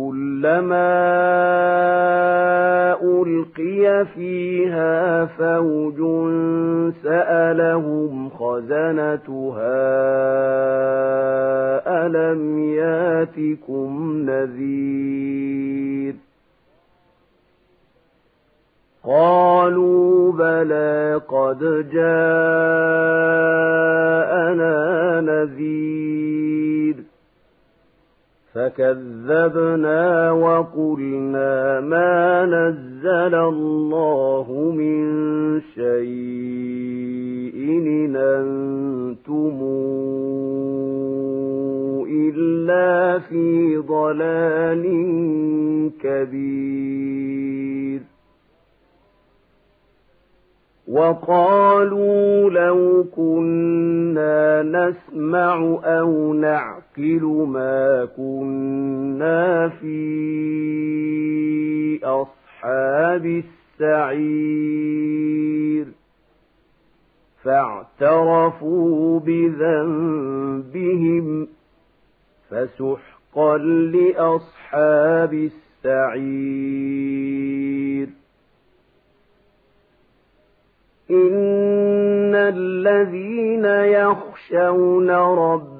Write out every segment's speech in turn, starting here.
كلما ألقي فيها فوج سألهم خزنتها ألم ياتكم نذير قالوا بلى قد جاءنا نذير فكذبنا وقلنا ما نزل الله من شيء إن أنتم إلا في ضلال كبير وقالوا لو كنا نسمع أو نعقل ما كنا في أصحاب السعير فاعترفوا بذنبهم فسحقا لأصحاب السعير إن الذين يخشون ربهم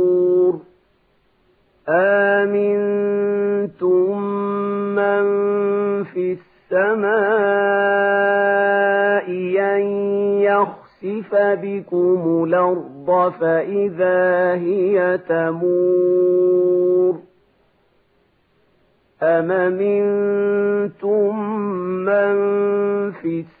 أَمِنْتُمْ مَنْ فِي السَّمَاءِ أَنْ يَخْسِفَ بِكُمُ الْأَرْضَ فَإِذَا هِيَ تَمُورُ أَمْ أَمِنْتُمْ مَنْ فِي السَّمَاءِ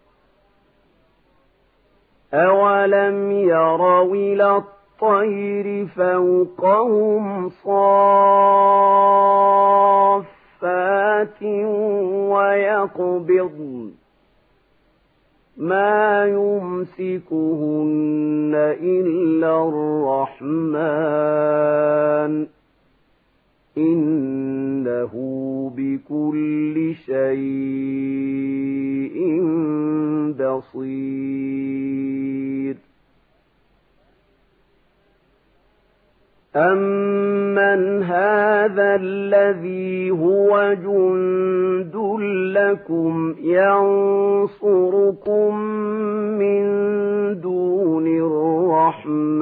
أولم يروا إلى الطير فوقهم صاف صافات ويقبضن ما يمسكهن إلا الرحمن إنه بكل شيء بصير أَمَّنْ هَٰذَا الَّذِي هُوَ جُندٌ لَّكُمْ يَنصُرُكُم مِّن دُونِ الرَّحْمَٰنِ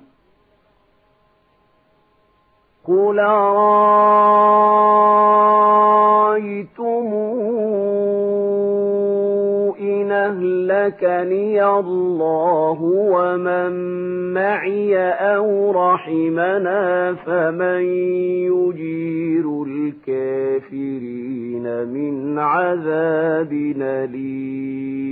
قُلْ أهلكني الله ومن معي أو رحمنا فمن يجير الكافرين من عذاب أليم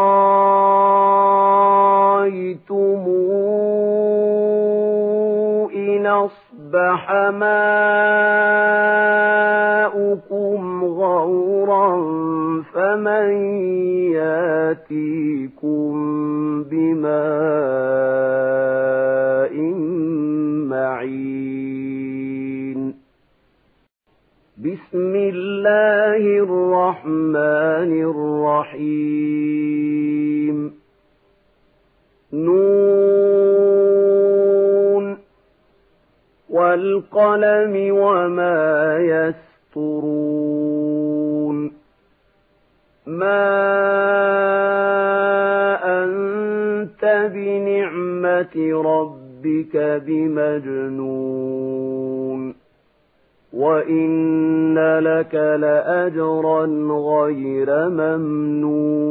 لك لأجرا غير ممنون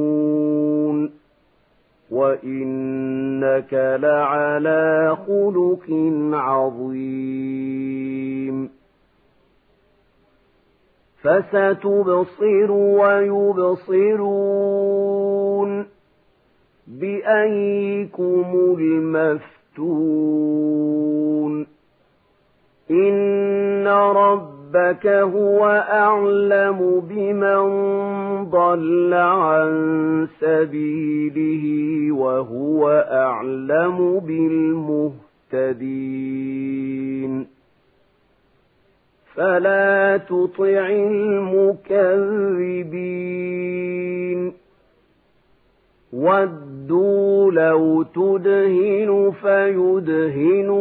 وإنك لعلى خلق عظيم فستبصر ويبصرون بأيكم المفتون إن ربك هو أعلم بمن ضل عن سبيله وهو أعلم بالمهتدين فلا تطع المكذبين ودوا لو تدهن فيدهنون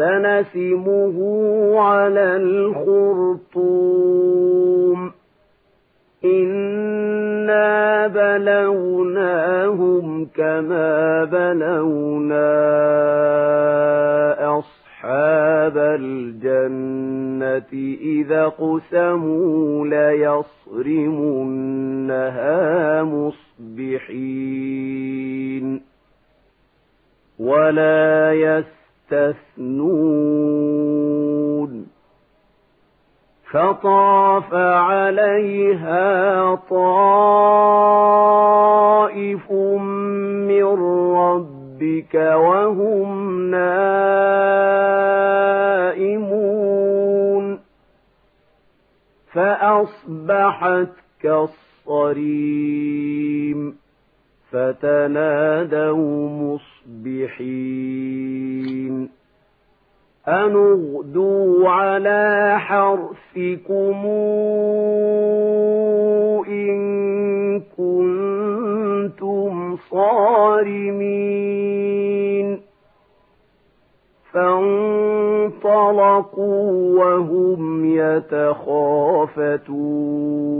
سنسمه على الخرطوم. إنا بلوناهم كما بلونا أصحاب الجنة إذا قسموا ليصرمنها مصبحين ولا يستثنون فطاف عليها طائف من ربك وهم نائمون فأصبحت كالصريم فتنادوا مصبحين. أن اغدوا على حرثكم إن كنتم صارمين. فانطلقوا وهم يتخافتون.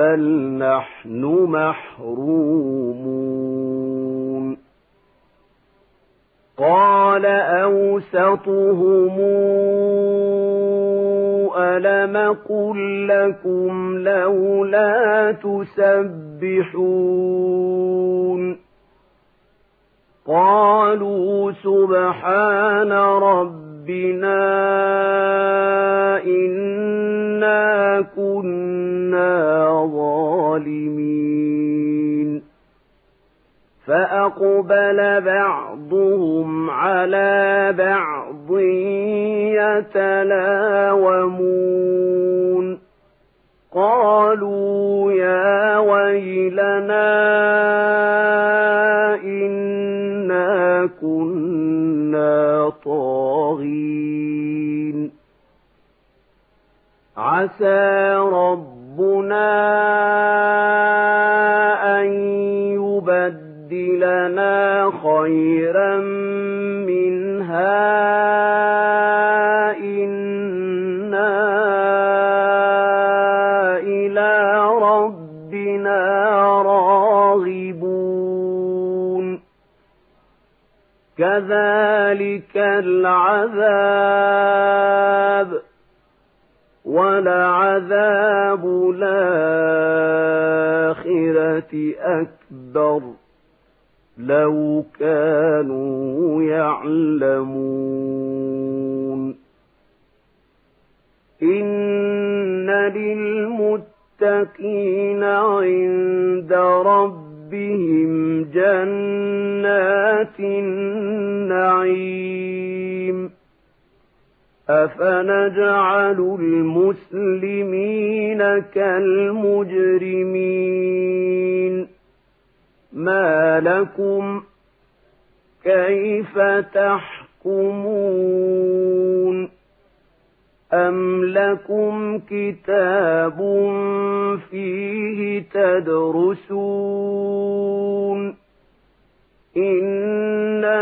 بل نحن محرومون قال أوسطهم ألم قل لكم لولا تسبحون قالوا سبحان ربنا إنا كنا ظالمين فأقبل بعضهم على بعض يتلاومون قالوا يا ويلنا عسى ربنا أن يبدلنا خيرا منها كذلك العذاب ولعذاب الآخرة أكبر لو كانوا يعلمون. إن للمتقين عند ربهم جنات النعيم. أفنجعل المسلمين كالمجرمين ما لكم كيف تحكمون أَمْ لَكُمْ كِتَابٌ فِيهِ تَدْرُسُونَ إِنَّ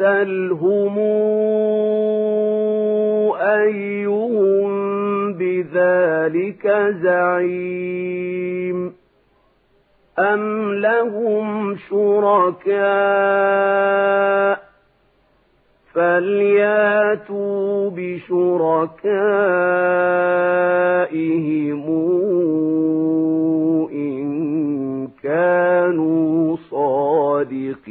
سَلْهُمْ أَيُّهُم بِذَلِكَ زَعِيمٌ أَمْ لَهُمْ شُرَكَاءُ فَلْيَأْتُوا بِشُرَكَائِهِمْ إِن كَانُوا صَادِقِينَ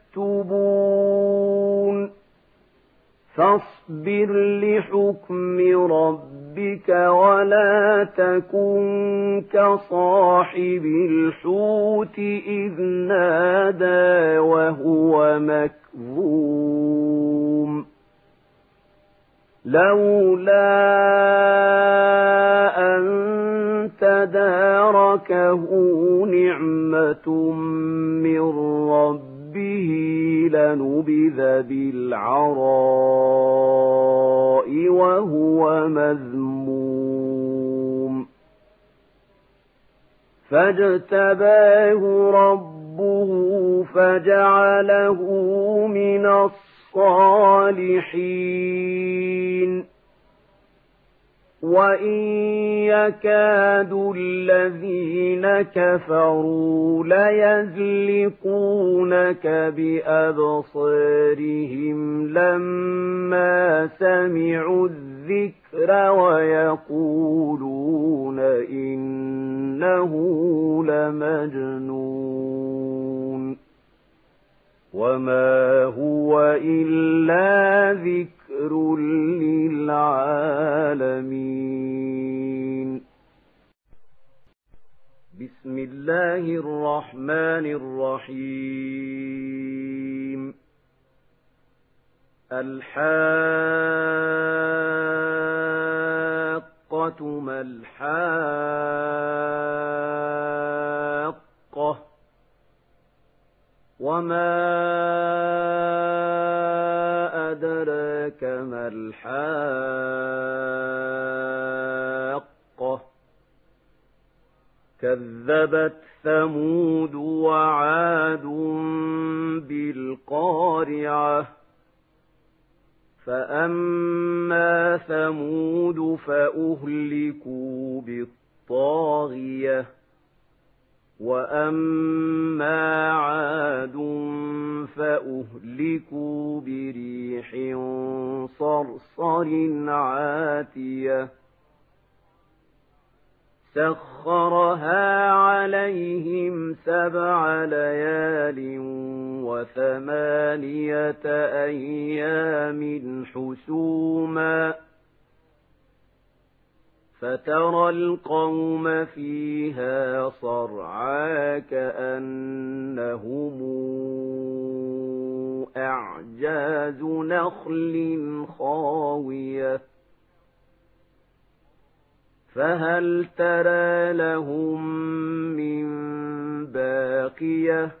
فاصبر لحكم ربك ولا تكن كصاحب الحوت إذ نادى وهو مكظوم. لولا أن أداركه نعمة من ربه لنبذ بالعراء وهو مذموم. فاجتباه ربه فجعله من الصالحين. وَإِن يَكَادُ الَّذِينَ كَفَرُوا لَيَزْلِقُونَكَ بِأَبْصَارِهِمْ لَمَّا سَمِعُوا الذِّكْرَ وَيَقُولُونَ إِنَّهُ لَمَجْنُونٌ وَمَا هُوَ إِلَّا ذِكْرٌ للعالمين. بسم الله الرحمن الرحيم. الحاقة ما الحاقة؟ وما ما الحاقة كذبت ثمود وعاد بالقارعة فأما ثمود فأهلكوا بالطاغية وأما عاد فأهلكوا بريح صرصر عاتية سخرها عليهم سبع ليال وثمانية أيام حسوماً فترى القوم فيها صرعا كأنهم أعجاز نخل خاوية. فهل ترى لهم من باقية؟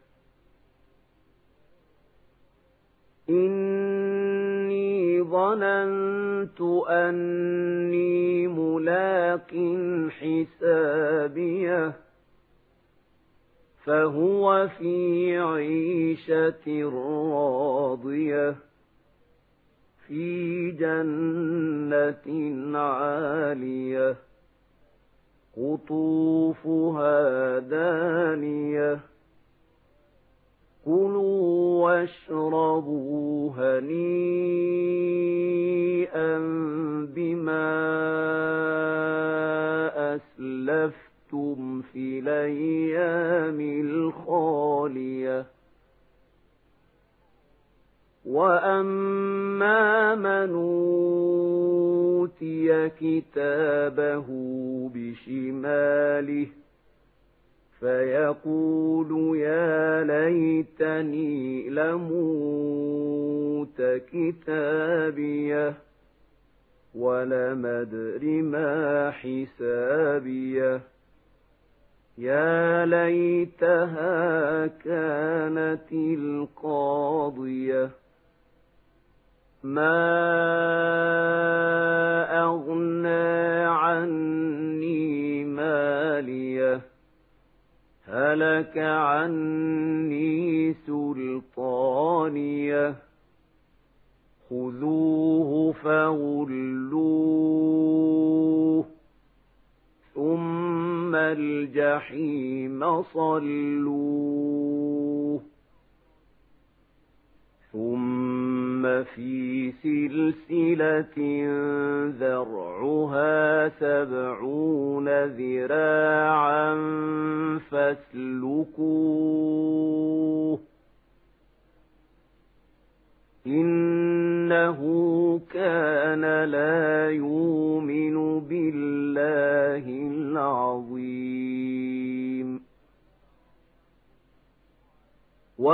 إني ظننت أني ملاق حسابيه فهو في عيشة راضية في جنة عالية قطوفها دانية. كلوا واشربوا هنيئا هلك عني سلطانية. خذوه فغلوه ثم الجحيم صلوه ثم في سلسلة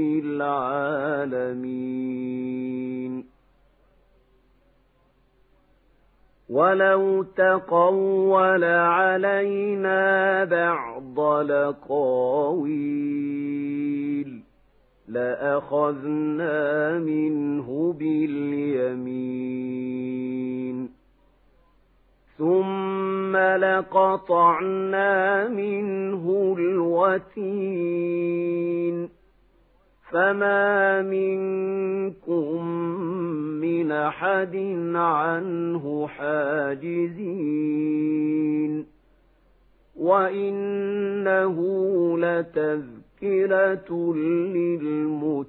العالمين. ولو تقول علينا بعض لقاويل لأخذنا منه باليمين. ثم لقطعنا منه الوتين. فما منكم من أحد عنه حاجزين وإنه لتذكرة للمتقين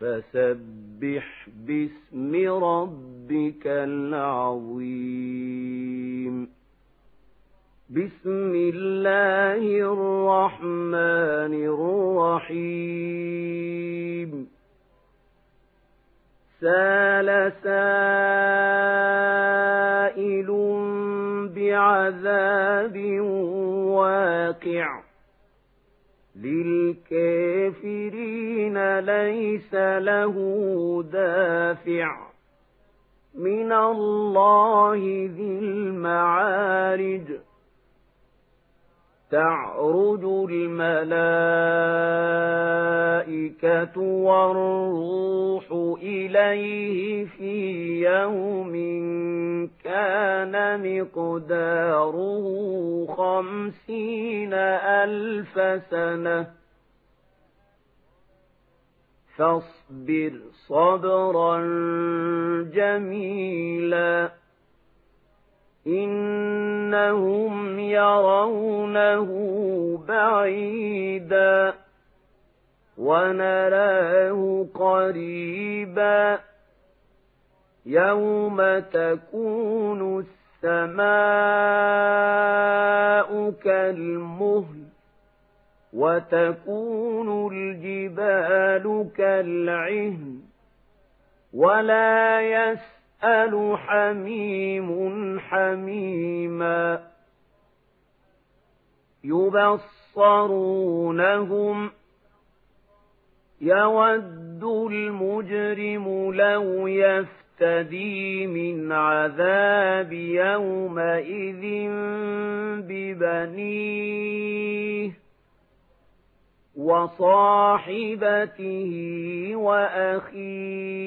فسبح باسم ربك العظيم. بسم الله الرحمن الرحيم. سال سائل بعذاب واقع. للكافرين ليس له دافع. من الله ذي المعارج. تعرج الملائكة والروح إليه في يوم كان مقداره خمسين ألف سنة. فاصبر صبرا جميلا. إنهم يرونه بعيدا ونراه قريبا يوم تكون السماء كالمهل وتكون الجبال كالعهن ولا يسأل حميم حميما يبصرونهم يود المجرم لو يفتدي من عذاب يومئذ ببنيه وصاحبته وأخيه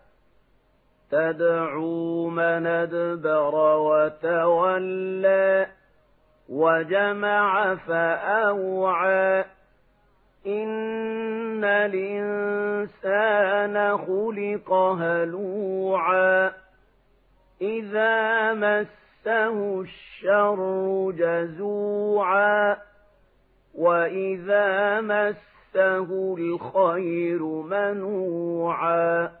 تدعو من أدبر وتولى وجمع فأوعى. إن الإنسان خلق هلوعا. إذا مسه الشر جزوعا. وإذا مسه الخير منوعا.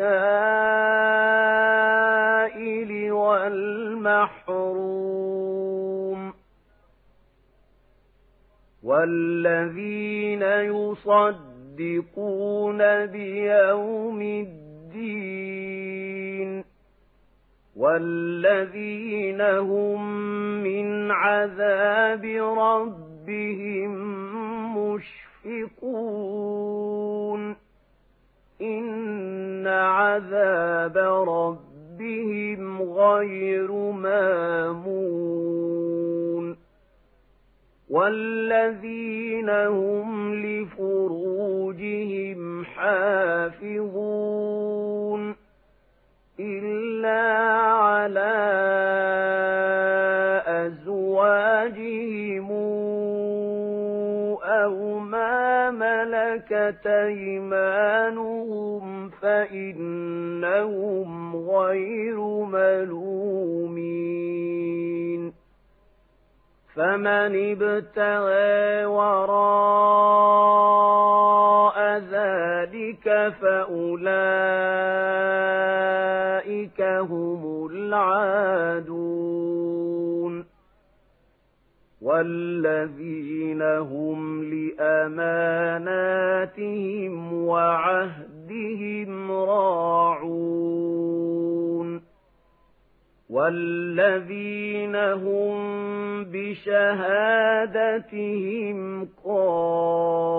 للسائل والمحروم. والذين يصدقون بيوم الدين. والذين هم من عذاب ربهم مشفقون. إن عذاب ربهم غير مامون والذين هم لفروجهم حافظون إلا على ملكت أيمانهم فإنهم غير ملومين. فمن ابتغى وراء ذلك فأولئك هم العادون. والذين هم لأماناتهم وعهدهم راعون والذين هم بشهادتهم قائمون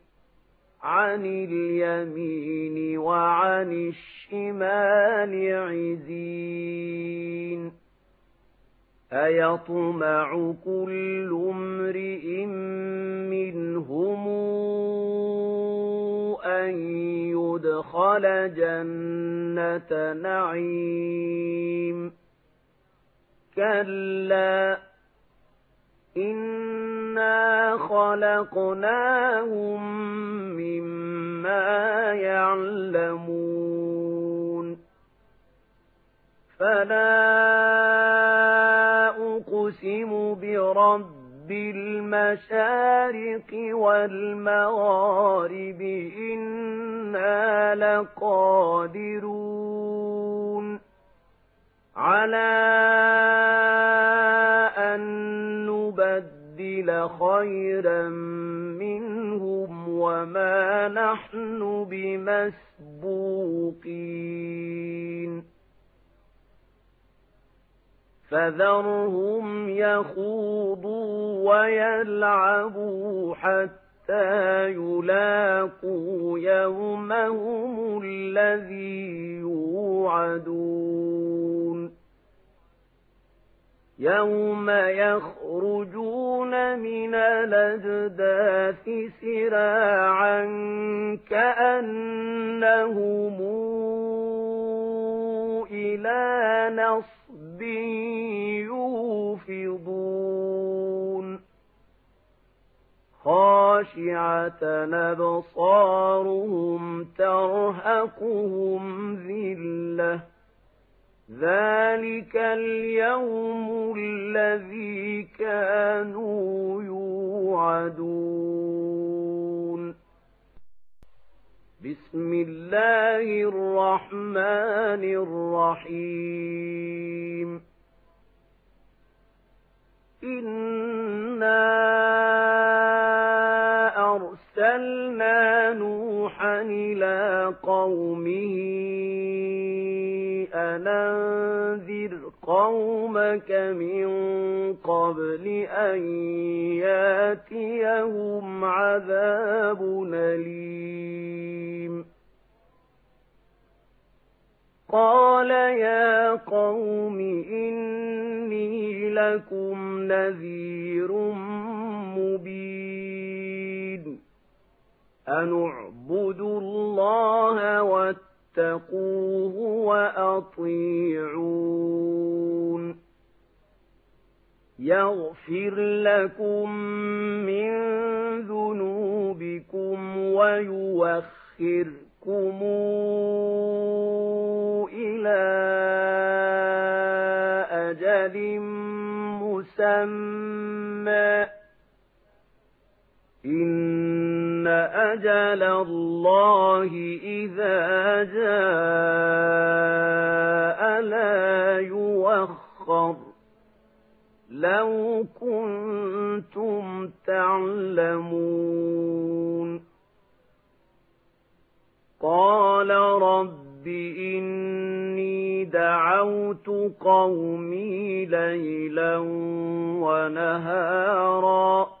عن اليمين وعن الشمال عزين. أيطمع كل امرئ منهم أن يدخل جنة نعيم. كلا إنا خلقناهم مما يعلمون فلا أقسم برب المشارق والمغارب إنا لقادرون على أن نبدل خيرا منهم وما نحن بمسبوقين فذرهم يخوضوا ويلعبوا حتى يلاقوا يومهم الذي يوعدون يوم يخرجون من الأجداث سراعا كأنهم إلى نصب يوفضون خاشعة أبصارهم ترهقهم ذِلَّةٌ ذلك اليوم الذي كانوا يوعدون بسم الله الرحمن الرحيم إنا أرسلنا نوحا إلى قومه أن أنذر قومك من قبل أن ياتيهم عذاب أليم قال يا قوم إني لكم نذير مبين أن اعبدوا الله واتقوه وأطيعون يغفر لكم من ذنوبكم ويوخركم إلى أجل مسمى إن أجل الله إذا جاء لا يوخر لو كنتم تعلمون قال رب إني دعوت قومي ليلا ونهارا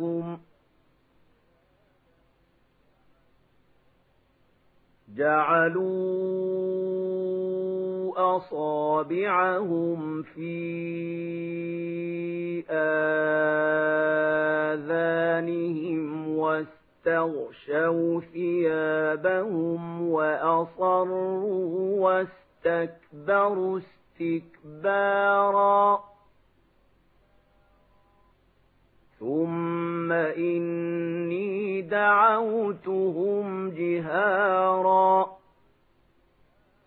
ثيابهم جعلوا أصابعهم في آذانهم واستغشوا ثيابهم وأصروا واستكبروا استكبارا. ثم إني دعوتهم جهارا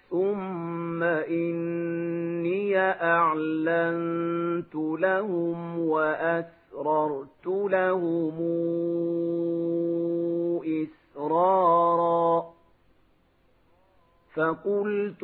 ثم إني أعلنت لهم وأسررت لهم إسرارا فقلت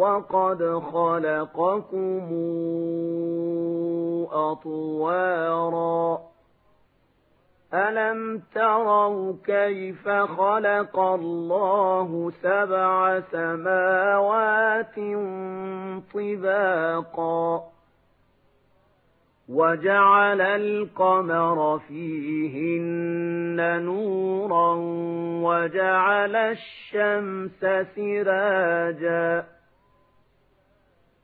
وقد خلقكم أطوارا. ألم تروا كيف خلق الله سبع سماوات طباقا؟ وجعل القمر فيهن نورا وجعل الشمس سراجا.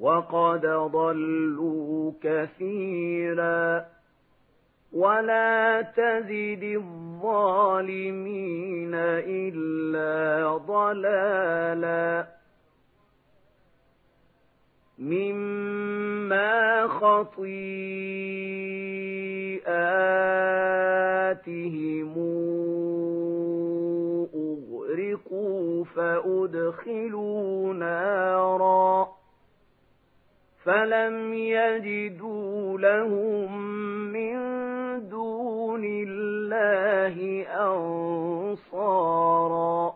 وقد ضلوا كثيرا ولا تزد الظالمين إلا ضلالا مما خطيئاتهم أغرقوا فأدخلوا نارا فلم يجدوا لهم من دون الله أنصارا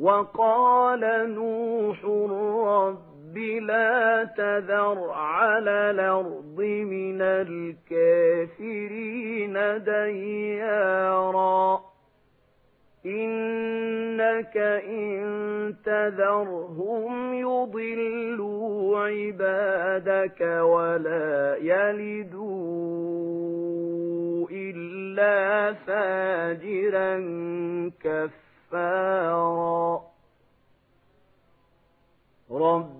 وقال نوح رب لا تذر على الأرض من الكافرين ديارا إنك إن تذرهم يضلوا عبادك ولا يلدوا إلا فاجرا كفارا رب